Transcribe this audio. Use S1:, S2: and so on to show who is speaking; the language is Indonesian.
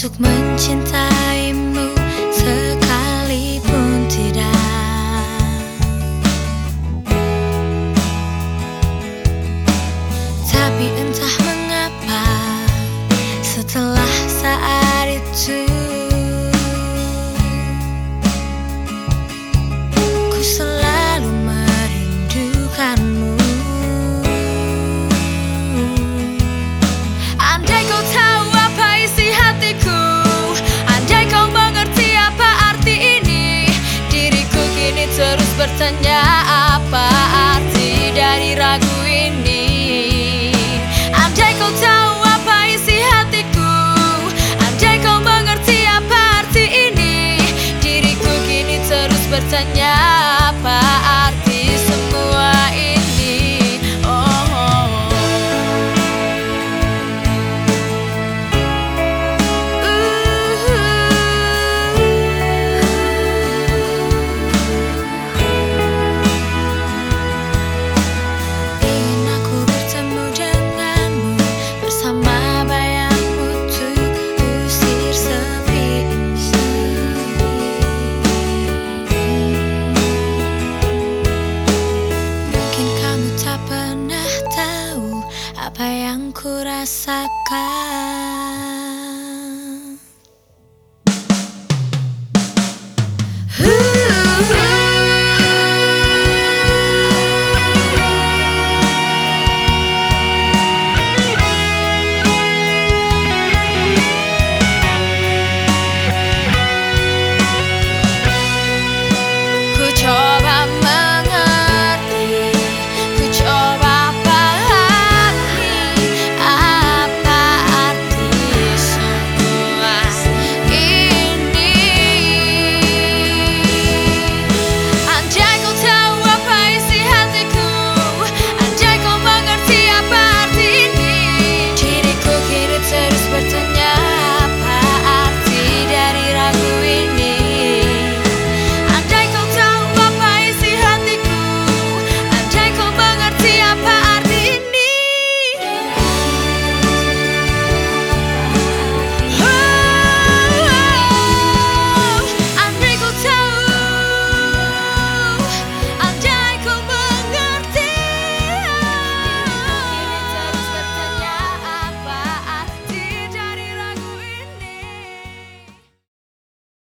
S1: untuk mencintaimu tanya apa rasakan